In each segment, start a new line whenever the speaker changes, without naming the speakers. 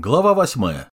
Глава восьмая.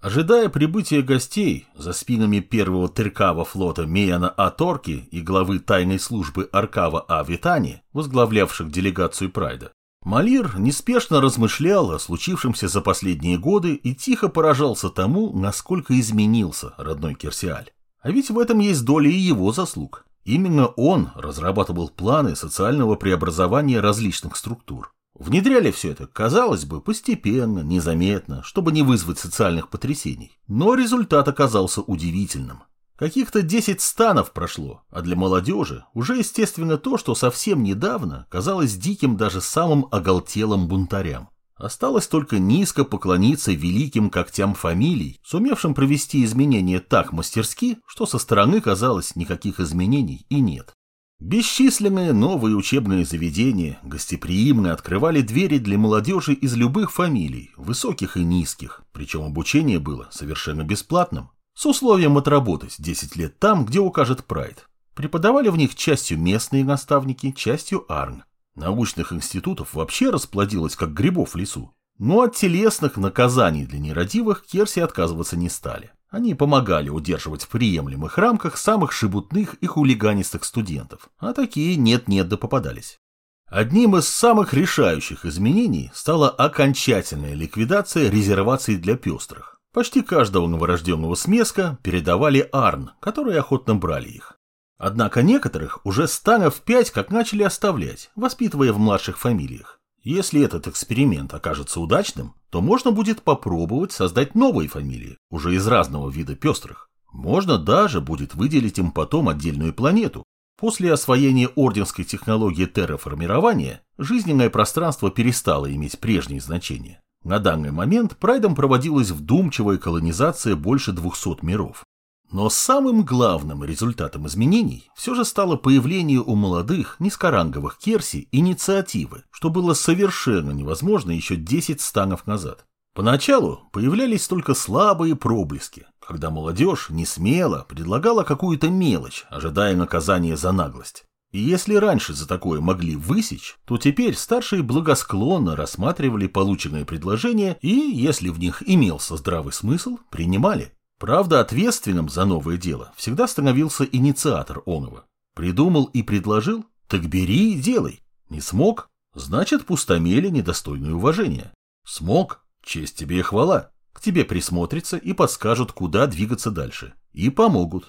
Ожидая прибытия гостей, за спинами первого Тыркава флота Мияна А. Торки и главы тайной службы Аркава А. Витани, возглавлявших делегацию Прайда, Малир неспешно размышлял о случившемся за последние годы и тихо поражался тому, насколько изменился родной Керсиаль. А ведь в этом есть доля и его заслуг. Именно он разрабатывал планы социального преобразования различных структур. Внедряли все это, казалось бы, постепенно, незаметно, чтобы не вызвать социальных потрясений. Но результат оказался удивительным. Каких-то 10 станов прошло, а для молодежи уже естественно то, что совсем недавно казалось диким даже самым оголтелым бунтарям. Осталось только низко поклониться великим когтям фамилий, сумевшим провести изменения так мастерски, что со стороны казалось никаких изменений и нет. Бесчисленные новые учебные заведения гостеприимно открывали двери для молодежи из любых фамилий, высоких и низких, причем обучение было совершенно бесплатным, с условием отработать 10 лет там, где укажет Прайд. Преподавали в них частью местные наставники, частью Арн. Научных институтов вообще расплодилось, как грибов в лесу. Но от телесных наказаний для нерадивых Керси отказываться не стали. Они помогали удерживать в приемлемых рамках самых шебутных и хулиганистых студентов, а такие нет-нет да попадались. Одним из самых решающих изменений стала окончательная ликвидация резерваций для пестрых. Почти каждого новорожденного смеска передавали Арн, которые охотно брали их. Однако некоторых уже станов пять как начали оставлять, воспитывая в младших фамилиях. Если этот эксперимент окажется удачным, то можно будет попробовать создать новые фамилии, уже из разного вида пестрых. Можно даже будет выделить им потом отдельную планету. После освоения орденской технологии терраформирования жизненное пространство перестало иметь прежние значения. На данный момент прайдом проводилась вдумчивая колонизация больше 200 миров. Но самым главным результатом изменений все же стало появление у молодых низкоранговых керси инициативы, что было совершенно невозможно еще 10 станов назад. Поначалу появлялись только слабые проблески, когда молодежь не смело предлагала какую-то мелочь, ожидая наказания за наглость. И если раньше за такое могли высечь, то теперь старшие благосклонно рассматривали полученные предложения и, если в них имелся здравый смысл, принимали. Правда, ответственным за новое дело всегда становился инициатор оного. Придумал и предложил? Так бери и делай. Не смог? Значит, пустомели недостойное уважения. Смог? Честь тебе и хвала. К тебе присмотрятся и подскажут, куда двигаться дальше. И помогут.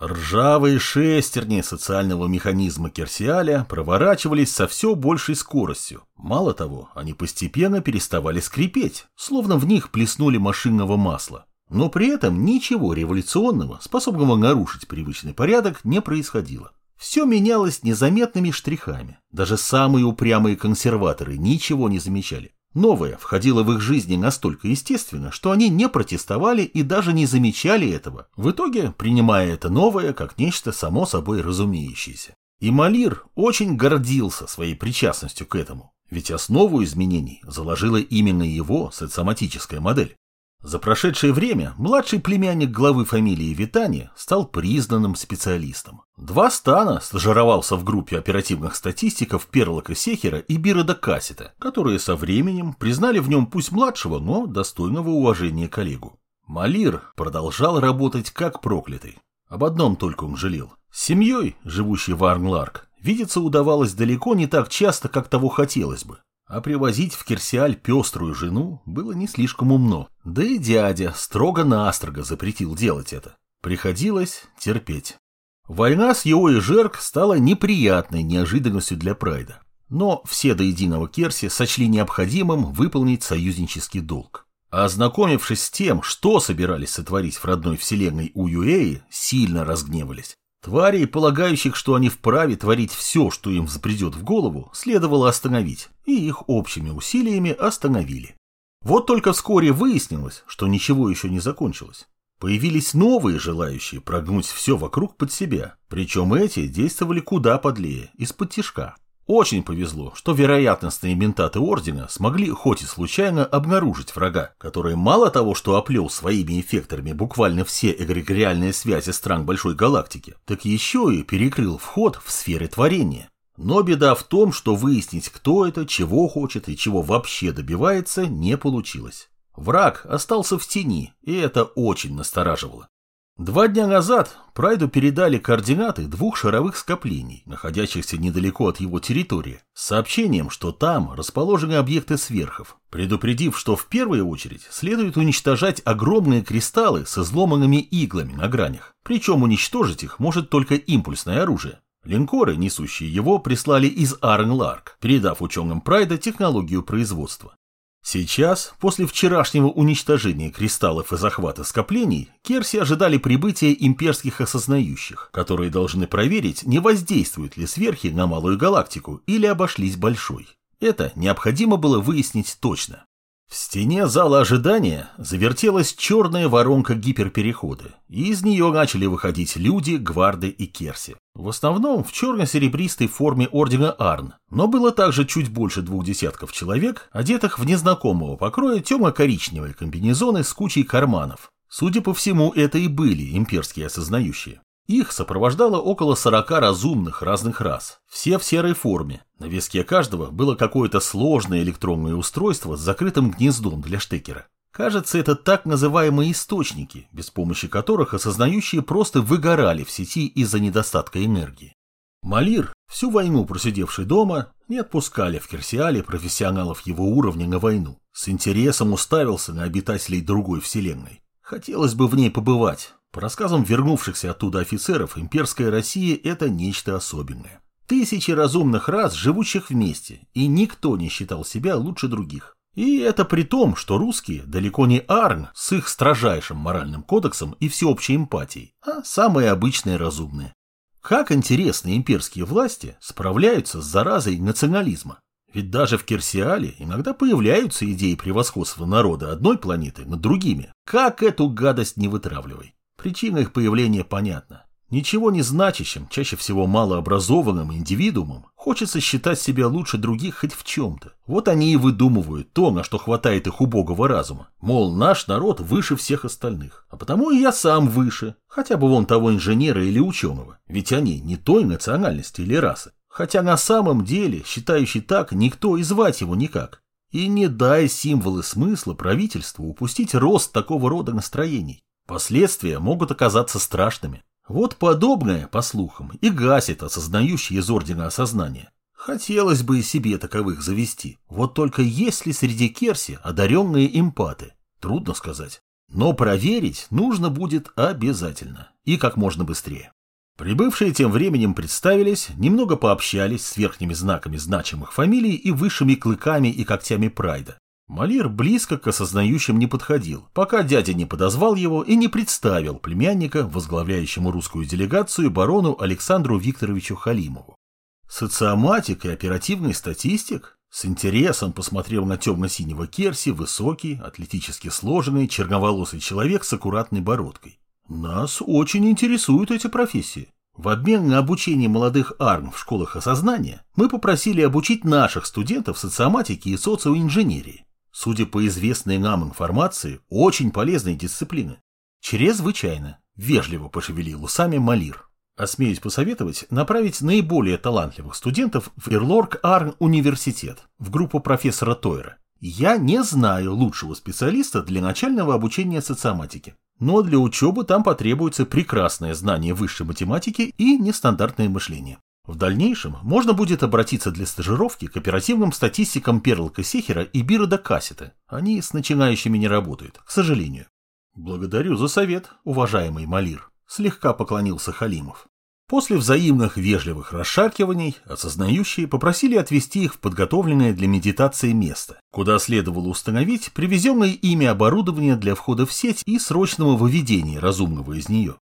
Ржавые шестерни социального механизма Керсиаля проворачивались со все большей скоростью. Мало того, они постепенно переставали скрипеть, словно в них плеснули машинного масла. Но при этом ничего революционного, способного нарушить привычный порядок, не происходило. Все менялось незаметными штрихами. Даже самые упрямые консерваторы ничего не замечали. Новое входило в их жизни настолько естественно, что они не протестовали и даже не замечали этого, в итоге принимая это новое как нечто само собой разумеющееся. И Малир очень гордился своей причастностью к этому, ведь основу изменений заложила именно его социоматическая модель. За прошедшее время младший племянник главы фамилии Витани стал признанным специалистом. Два стана стажировался в группе оперативных статистиков Перлока Сехера и Бирода Кассета, которые со временем признали в нем пусть младшего, но достойного уважения коллегу. Малир продолжал работать как проклятый. Об одном только он жалел. С семьей, живущей в Арнларк, видеться удавалось далеко не так часто, как того хотелось бы. А привозить в Кирсиаль пеструю жену было не слишком умно. Да и дядя строго-настрого запретил делать это. Приходилось терпеть. Война с его и Жерк стала неприятной неожиданностью для Прайда. Но все до единого Керси сочли необходимым выполнить союзнический долг. А ознакомившись с тем, что собирались сотворить в родной вселенной у Юэи, сильно разгневались. Тварей, полагающих, что они вправе творить все, что им взбредет в голову, следовало остановить, и их общими усилиями остановили. Вот только вскоре выяснилось, что ничего еще не закончилось. Появились новые желающие прогнуть все вокруг под себя, причем эти действовали куда подлее, из-под тишка. Очень повезло, что вероятностные ментаты Ордена смогли хоть и случайно обнаружить врага, который мало того, что оплел своими эффекторами буквально все эгрегориальные связи стран Большой Галактики, так еще и перекрыл вход в сферы творения. Но беда в том, что выяснить, кто это, чего хочет и чего вообще добивается, не получилось. Враг остался в тени, и это очень настораживало. Два дня назад Прайду передали координаты двух шаровых скоплений, находящихся недалеко от его территории, с сообщением, что там расположены объекты сверхов, предупредив, что в первую очередь следует уничтожать огромные кристаллы с изломанными иглами на гранях, причем уничтожить их может только импульсное оружие. Линкоры, несущие его, прислали из Арн-Ларк, передав ученым Прайда технологию производства. Сейчас, после вчерашнего уничтожения кристаллов и захвата скоплений, Керси ожидали прибытия имперских осознающих, которые должны проверить, не воздействуют ли сверхи на малую галактику или обошлись большой. Это необходимо было выяснить точно. В стене зала ожидания завертелась черная воронка гиперперехода, и из нее начали выходить люди, гварды и керси. В основном в черно-серебристой форме ордена Арн, но было также чуть больше двух десятков человек, одетых в незнакомого покроя темно-коричневые комбинезоны с кучей карманов. Судя по всему, это и были имперские осознающие. Их сопровождало около 40 разумных разных рас, все в серой форме. На виске каждого было какое-то сложное электронное устройство с закрытым гнездом для штекера. Кажется, это так называемые источники, без помощи которых осознающие просто выгорали в сети из-за недостатка энергии. Малир, всю войну просидевший дома, не отпускали в Керсиале профессионалов его уровня на войну. С интересом уставился на обитателей другой вселенной. Хотелось бы в ней побывать, по рассказам вернувшихся оттуда офицеров, имперская Россия – это нечто особенное. Тысячи разумных рас, живущих вместе, и никто не считал себя лучше других. И это при том, что русские далеко не Арн с их строжайшим моральным кодексом и всеобщей эмпатией, а самые обычные разумные. Как интересно имперские власти справляются с заразой национализма. Ведь даже в Керсиале иногда появляются идеи превосходства народа одной планеты над другими. Как эту гадость не вытравливай. Причина их появления понятна. Ничего не значащим, чаще всего малообразованным индивидуумом хочется считать себя лучше других хоть в чем-то. Вот они и выдумывают то, на что хватает их убогого разума. Мол, наш народ выше всех остальных. А потому и я сам выше. Хотя бы вон того инженера или ученого. Ведь они не той национальности или расы. Хотя на самом деле, считающий так, никто и звать его никак. И не дай символы смысла правительству упустить рост такого рода настроений. Последствия могут оказаться страшными. Вот подобное, по слухам, и гасит осознающий из Ордена Осознания. Хотелось бы и себе таковых завести. Вот только есть ли среди Керси одаренные эмпаты? Трудно сказать. Но проверить нужно будет обязательно. И как можно быстрее. Прибывшие тем временем представились, немного пообщались с верхними знаками значимых фамилий и высшими клыками и когтями Прайда. Малир близко к осознающим не подходил, пока дядя не подозвал его и не представил племянника, возглавляющему русскую делегацию, барону Александру Викторовичу Халимову. Социоматик и оперативный статистик? С интересом посмотрел на темно-синего Керси высокий, атлетически сложенный, черноволосый человек с аккуратной бородкой. Нас очень интересуют эти профессии. В обмен на обучение молодых арм в школах осознания мы попросили обучить наших студентов социоматики и социоинженерии. Судя по известной нам информации, очень полезной дисциплины. Чрезвычайно, вежливо пошевелил усами Малир. Осмеюсь посоветовать направить наиболее талантливых студентов в Ирлорг Арн университет, в группу профессора Тойра. Я не знаю лучшего специалиста для начального обучения социоматики, но для учебы там потребуется прекрасное знание высшей математики и нестандартное мышление. В дальнейшем можно будет обратиться для стажировки к оперативным статистикам Перлка Сехера и Бирода Кассета. Они с начинающими не работают, к сожалению. Благодарю за совет, уважаемый Малир, слегка поклонился Халимов. После взаимных вежливых расшаркиваний осознающие попросили отвезти их в подготовленное для медитации место, куда следовало установить привезенное ими оборудование для входа в сеть и срочного выведения разумного из нее.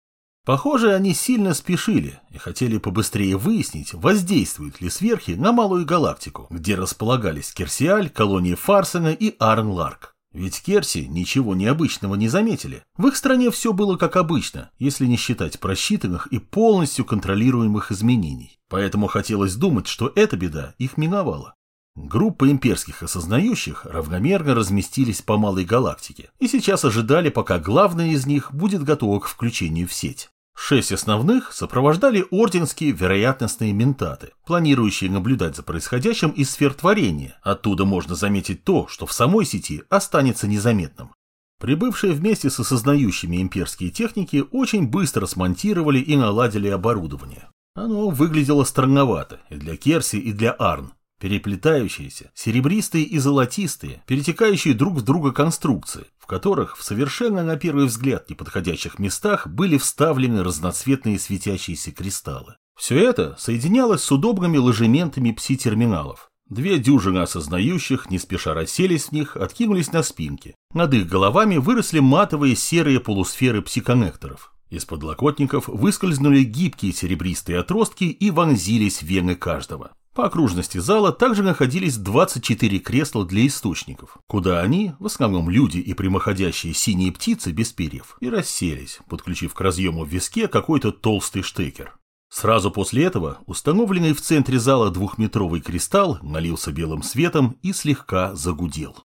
Похоже, они сильно спешили и хотели побыстрее выяснить, воздействуют ли сверхи на малую галактику, где располагались Керсиаль, колонии Фарсена и Арн-Ларк. Ведь Керси ничего необычного не заметили. В их стране все было как обычно, если не считать просчитанных и полностью контролируемых изменений. Поэтому хотелось думать, что эта беда их миновала. Группы имперских осознающих равномерно разместились по малой галактике и сейчас ожидали, пока главная из них будет готова к включению в сеть. Шесть основных сопровождали орденские вероятностные ментаты, планирующие наблюдать за происходящим из сфер творения. Оттуда можно заметить то, что в самой сети останется незаметным. Прибывшие вместе с осознающими имперские техники очень быстро смонтировали и наладили оборудование. Оно выглядело странновато и для Керси, и для Арн. Переплетающиеся, серебристые и золотистые, перетекающие друг в друга конструкции, в которых в совершенно на первый взгляд неподходящих местах были вставлены разноцветные светящиеся кристаллы. Все это соединялось с удобными ложементами пси-терминалов. Две дюжины осознающих, не спеша расселись в них, откинулись на спинки. Над их головами выросли матовые серые полусферы псиконнекторов. Из подлокотников выскользнули гибкие серебристые отростки и вонзились в вены каждого. По окружности зала также находились 24 кресла для источников, куда они, в основном люди и прямоходящие синие птицы без перьев, и расселись, подключив к разъему в виске какой-то толстый штекер. Сразу после этого установленный в центре зала двухметровый кристалл налился белым светом и слегка загудел.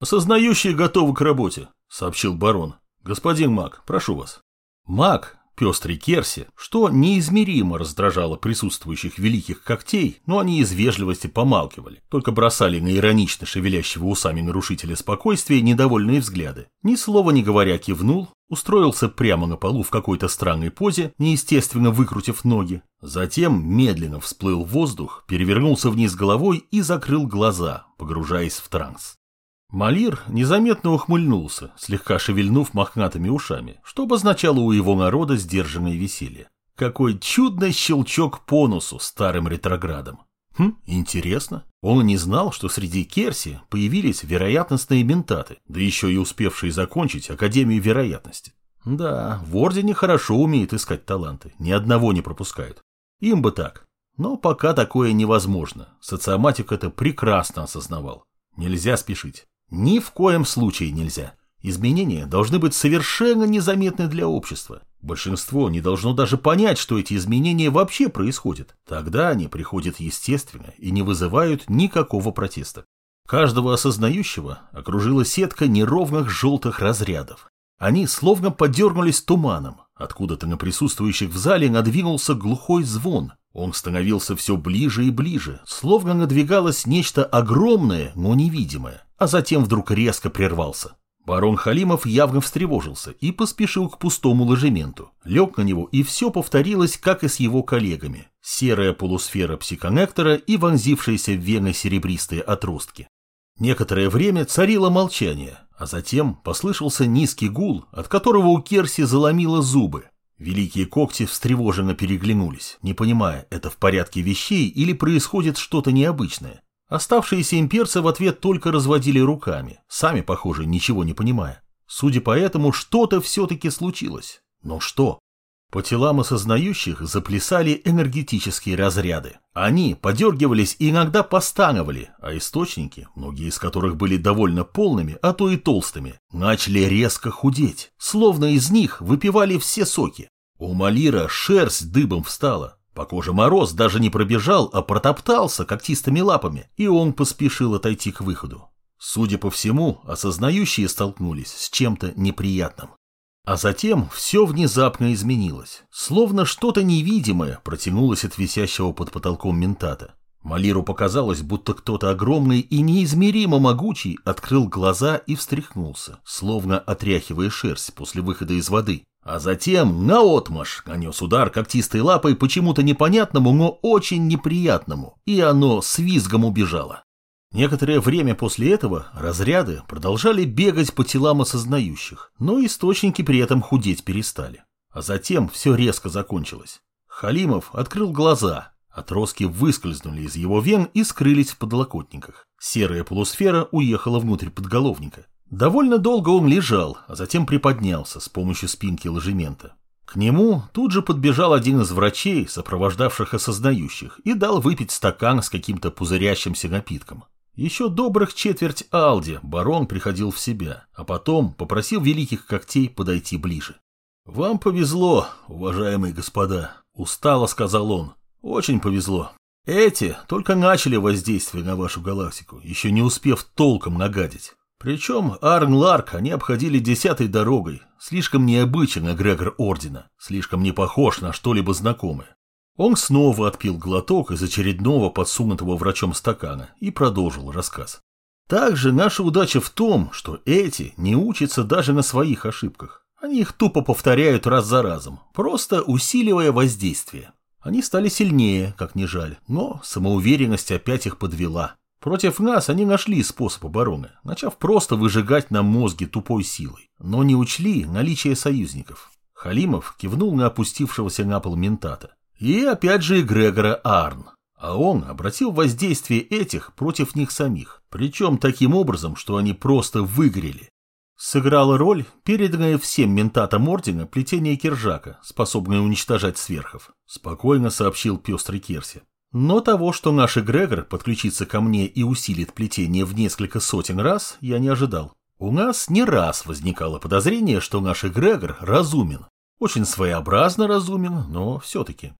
«Осознающие готовы к работе», — сообщил барон. «Господин Мак, прошу вас». Мак, пестрой керси, что неизмеримо раздражало присутствующих великих когтей, но они из вежливости помалкивали, только бросали на иронично шевелящего усами нарушителя спокойствия недовольные взгляды. Ни слова не говоря кивнул, устроился прямо на полу в какой-то странной позе, неестественно выкрутив ноги. Затем медленно всплыл в воздух, перевернулся вниз головой и закрыл глаза, погружаясь в транс. Малир незаметно ухмыльнулся, слегка шевельнув мохнатыми ушами, что обозначало у его народа сдержанное веселье. Какой чудный щелчок по носу старым ретроградом. Хм, интересно. Он не знал, что среди Керси появились вероятностные ментаты, да еще и успевшие закончить Академию вероятности. Да, в Ордене хорошо умеют искать таланты, ни одного не пропускают. Им бы так. Но пока такое невозможно. Социоматик это прекрасно осознавал. Нельзя спешить. Ни в коем случае нельзя. Изменения должны быть совершенно незаметны для общества. Большинство не должно даже понять, что эти изменения вообще происходят. Тогда они приходят естественно и не вызывают никакого протеста. Каждого осознающего окружила сетка неровных желтых разрядов. Они словно подернулись туманом. Откуда-то на присутствующих в зале надвинулся глухой звон. Он становился все ближе и ближе, словно надвигалось нечто огромное, но невидимое а затем вдруг резко прервался. Барон Халимов явно встревожился и поспешил к пустому ложементу. Лег на него, и все повторилось, как и с его коллегами. Серая полусфера псиконнектора и вонзившиеся в вены серебристые отростки. Некоторое время царило молчание, а затем послышался низкий гул, от которого у Керси заломило зубы. Великие когти встревоженно переглянулись, не понимая, это в порядке вещей или происходит что-то необычное. Оставшиеся имперцы в ответ только разводили руками, сами, похоже, ничего не понимая. Судя по этому, что-то все-таки случилось. Но что? По телам осознающих заплясали энергетические разряды. Они подергивались и иногда постановали, а источники, многие из которых были довольно полными, а то и толстыми, начали резко худеть, словно из них выпивали все соки. У Малира шерсть дыбом встала, по коже мороз даже не пробежал, а протоптался когтистыми лапами, и он поспешил отойти к выходу. Судя по всему, осознающие столкнулись с чем-то неприятным. А затем все внезапно изменилось, словно что-то невидимое протянулось от висящего под потолком ментата. Малиру показалось, будто кто-то огромный и неизмеримо могучий открыл глаза и встряхнулся, словно отряхивая шерсть после выхода из воды. А затем наотмашь нанес удар когтистой лапой почему-то непонятному, но очень неприятному, и оно с визгом убежало. Некоторое время после этого разряды продолжали бегать по телам осознающих, но источники при этом худеть перестали. А затем все резко закончилось. Халимов открыл глаза, отростки выскользнули из его вен и скрылись в подлокотниках. Серая полусфера уехала внутрь подголовника. Довольно долго он лежал, а затем приподнялся с помощью спинки ложемента. К нему тут же подбежал один из врачей, сопровождавших осознающих, и дал выпить стакан с каким-то пузырящимся напитком. Еще добрых четверть Алди барон приходил в себя, а потом попросил великих когтей подойти ближе. «Вам повезло, уважаемые господа», — устало сказал он. «Очень повезло. Эти только начали воздействие на вашу галактику, еще не успев толком нагадить. Причем Арн-Ларк они обходили десятой дорогой, слишком необычен эгрегор Ордена, слишком не похож на что-либо знакомое. Он снова отпил глоток из очередного подсунутого врачом стакана и продолжил рассказ. Также наша удача в том, что эти не учатся даже на своих ошибках. Они их тупо повторяют раз за разом, просто усиливая воздействие. Они стали сильнее, как ни жаль, но самоуверенность опять их подвела. Против нас они нашли способ обороны, начав просто выжигать нам мозги тупой силой, но не учли наличие союзников. Халимов кивнул на опустившегося на пол ментата. И опять же Грегора Арн. А он обратил воздействие этих против них самих, причем таким образом, что они просто выгорели. Сыграла роль переданное всем ментатам Ордена плетение Киржака, способное уничтожать сверхов, спокойно сообщил пестрый Керси. Но того, что наш эгрегор подключится ко мне и усилит плетение в несколько сотен раз, я не ожидал. У нас не раз возникало подозрение, что наш эгрегор разумен. Очень своеобразно разумен, но все-таки.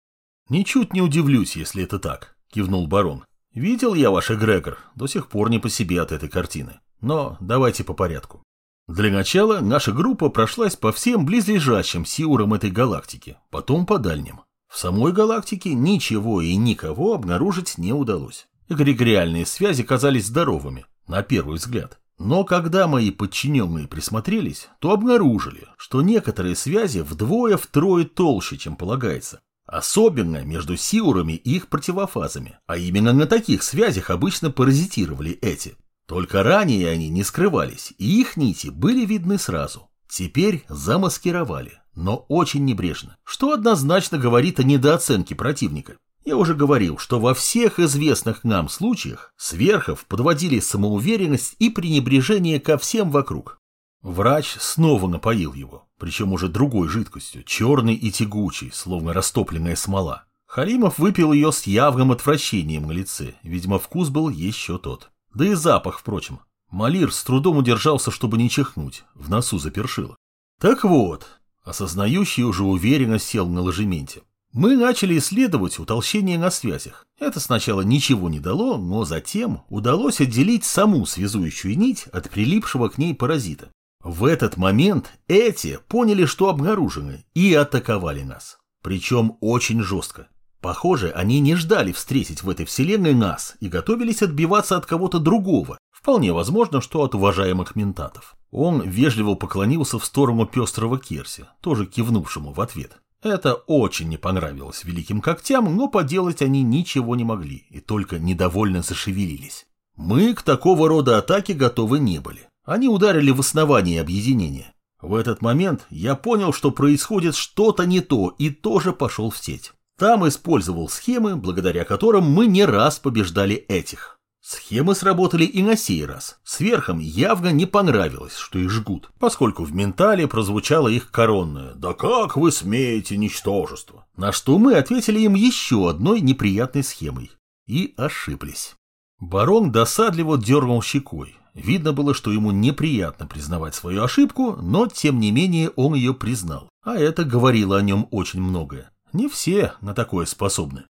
«Ничуть не удивлюсь, если это так», — кивнул барон. «Видел я ваш эгрегор, до сих пор не по себе от этой картины. Но давайте по порядку. Для начала наша группа прошлась по всем близлежащим сиурам этой галактики, потом по дальним. В самой галактике ничего и никого обнаружить не удалось. Эгрегориальные связи казались здоровыми, на первый взгляд. Но когда мои подчиненные присмотрелись, то обнаружили, что некоторые связи вдвое-втрое толще, чем полагается. Особенно между сиурами и их противофазами. А именно на таких связях обычно паразитировали эти. Только ранее они не скрывались, и их нити были видны сразу. Теперь замаскировали, но очень небрежно, что однозначно говорит о недооценке противника. Я уже говорил, что во всех известных нам случаях сверхов подводили самоуверенность и пренебрежение ко всем вокруг. Врач снова напоил его, причем уже другой жидкостью, черной и тягучей, словно растопленная смола. Халимов выпил ее с явным отвращением на лице, видимо, вкус был еще тот. Да и запах, впрочем. Малир с трудом удержался, чтобы не чихнуть, в носу запершило. Так вот, осознающий уже уверенно сел на ложементе. Мы начали исследовать утолщение на связях. Это сначала ничего не дало, но затем удалось отделить саму связующую нить от прилипшего к ней паразита. В этот момент эти поняли, что обнаружены, и атаковали нас. Причем очень жестко. Похоже, они не ждали встретить в этой вселенной нас и готовились отбиваться от кого-то другого. Вполне возможно, что от уважаемых ментатов. Он вежливо поклонился в сторону пестрого Керси, тоже кивнувшему в ответ. Это очень не понравилось великим когтям, но поделать они ничего не могли и только недовольно зашевелились. Мы к такого рода атаке готовы не были. Они ударили в основание объединения. В этот момент я понял, что происходит что-то не то и тоже пошел в сеть. Там использовал схемы, благодаря которым мы не раз побеждали этих. Схемы сработали и на сей раз. Сверхам явно не понравилось, что их жгут, поскольку в ментале прозвучало их коронное «Да как вы смеете, ничтожество?» На что мы ответили им еще одной неприятной схемой. И ошиблись. Барон досадливо дернул щекой. Видно было, что ему неприятно признавать свою ошибку, но тем не менее он ее признал. А это говорило о нем очень многое. Не все на такое способны.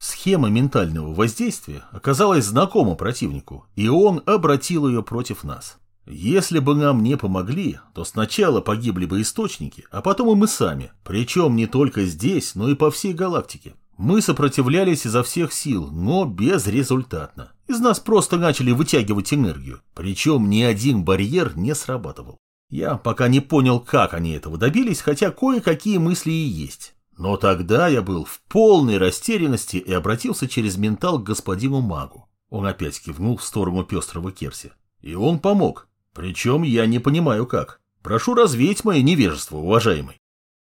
Схема ментального воздействия оказалась знакома противнику, и он обратил ее против нас. Если бы нам не помогли, то сначала погибли бы источники, а потом и мы сами, причем не только здесь, но и по всей галактике. Мы сопротивлялись изо всех сил, но безрезультатно. Из нас просто начали вытягивать энергию, причем ни один барьер не срабатывал. Я пока не понял, как они этого добились, хотя кое-какие мысли и есть. Но тогда я был в полной растерянности и обратился через ментал к господину магу. Он опять кивнул в сторону пестрого Керси. И он помог. Причем я не понимаю как. Прошу развеять мое невежество, уважаемый.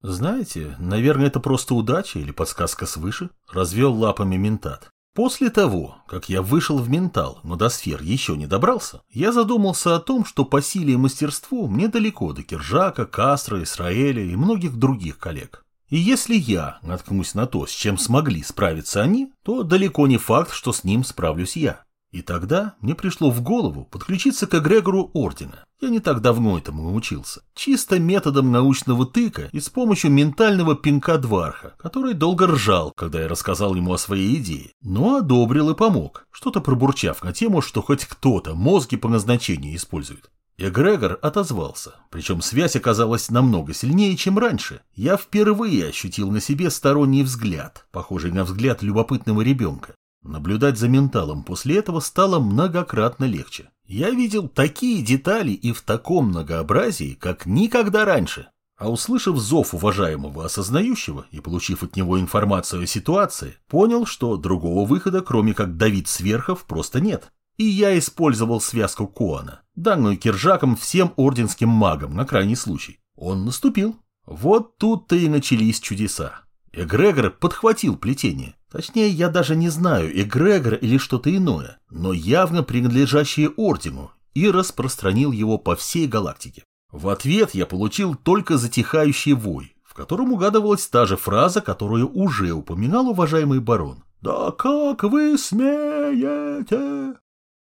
Знаете, наверное, это просто удача или подсказка свыше, развел лапами ментат. После того, как я вышел в ментал, но до сфер еще не добрался, я задумался о том, что по силе и мастерству мне далеко до Киржака, Кастро, Исраэля и многих других коллег. И если я наткнусь на то, с чем смогли справиться они, то далеко не факт, что с ним справлюсь я. И тогда мне пришло в голову подключиться к эгрегору Ордена. Я не так давно этому научился. Чисто методом научного тыка и с помощью ментального пинка Дварха, который долго ржал, когда я рассказал ему о своей идее. Но одобрил и помог, что-то пробурчав на тему, что хоть кто-то мозги по назначению использует. Эгрегор отозвался, причем связь оказалась намного сильнее, чем раньше. Я впервые ощутил на себе сторонний взгляд, похожий на взгляд любопытного ребенка. Наблюдать за менталом после этого стало многократно легче. Я видел такие детали и в таком многообразии, как никогда раньше. А услышав зов уважаемого осознающего и получив от него информацию о ситуации, понял, что другого выхода, кроме как давить сверхов, просто нет. И я использовал связку Коана, данную Киржаком всем орденским магам на крайний случай. Он наступил. Вот тут-то и начались чудеса. Эгрегор подхватил плетение. Точнее, я даже не знаю, эгрегор или что-то иное, но явно принадлежащее ордену, и распространил его по всей галактике. В ответ я получил только затихающий вой, в котором угадывалась та же фраза, которую уже упоминал уважаемый барон. «Да как вы смеете?»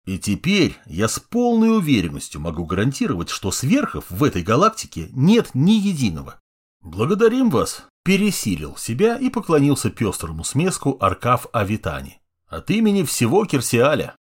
И теперь я с полной уверенностью могу гарантировать, что сверхов в этой галактике нет ни единого. Благодарим вас, пересилил себя и поклонился пестрому смеску Аркав Авитани. От имени всего Кирсиаля.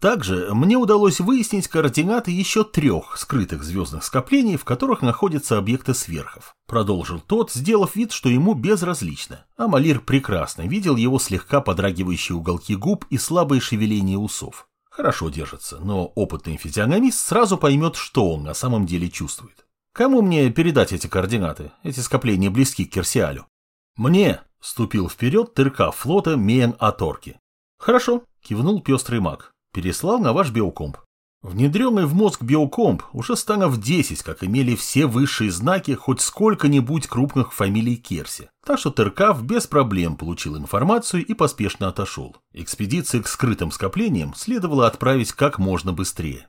Также мне удалось выяснить координаты еще трех скрытых звездных скоплений, в которых находятся объекты сверхов. Продолжил тот, сделав вид, что ему безразлично. А Малир прекрасно видел его слегка подрагивающие уголки губ и слабые шевеления усов. Хорошо держится, но опытный физиономист сразу поймет, что он на самом деле чувствует. Кому мне передать эти координаты? Эти скопления близки к Керсиалю. Мне, ступил вперед тырка флота Миен Аторки. Хорошо, кивнул пестрый маг. Переслал на ваш биокомп. Внедренный в мозг биокомп уже станов 10, как имели все высшие знаки хоть сколько-нибудь крупных фамилий Керси. Так что Теркав без проблем получил информацию и поспешно отошел. Экспедиции к скрытым скоплениям следовало отправить как можно быстрее.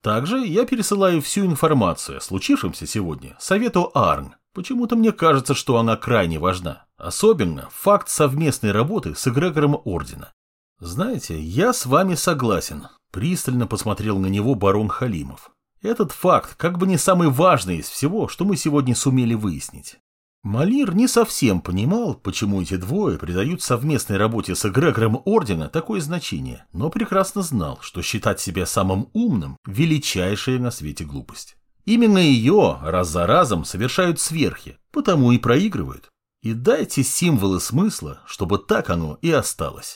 Также я пересылаю всю информацию о случившемся сегодня совету Арн. Почему-то мне кажется, что она крайне важна. Особенно факт совместной работы с эгрегором Ордена. Знаете, я с вами согласен. Пристально посмотрел на него барон Халимов. Этот факт как бы не самый важный из всего, что мы сегодня сумели выяснить. Малир не совсем понимал, почему эти двое придают совместной работе с эгрегором Ордена такое значение, но прекрасно знал, что считать себя самым умным – величайшая на свете глупость. Именно ее раз за разом совершают сверхи, потому и проигрывают. И дайте символы смысла, чтобы так оно и осталось.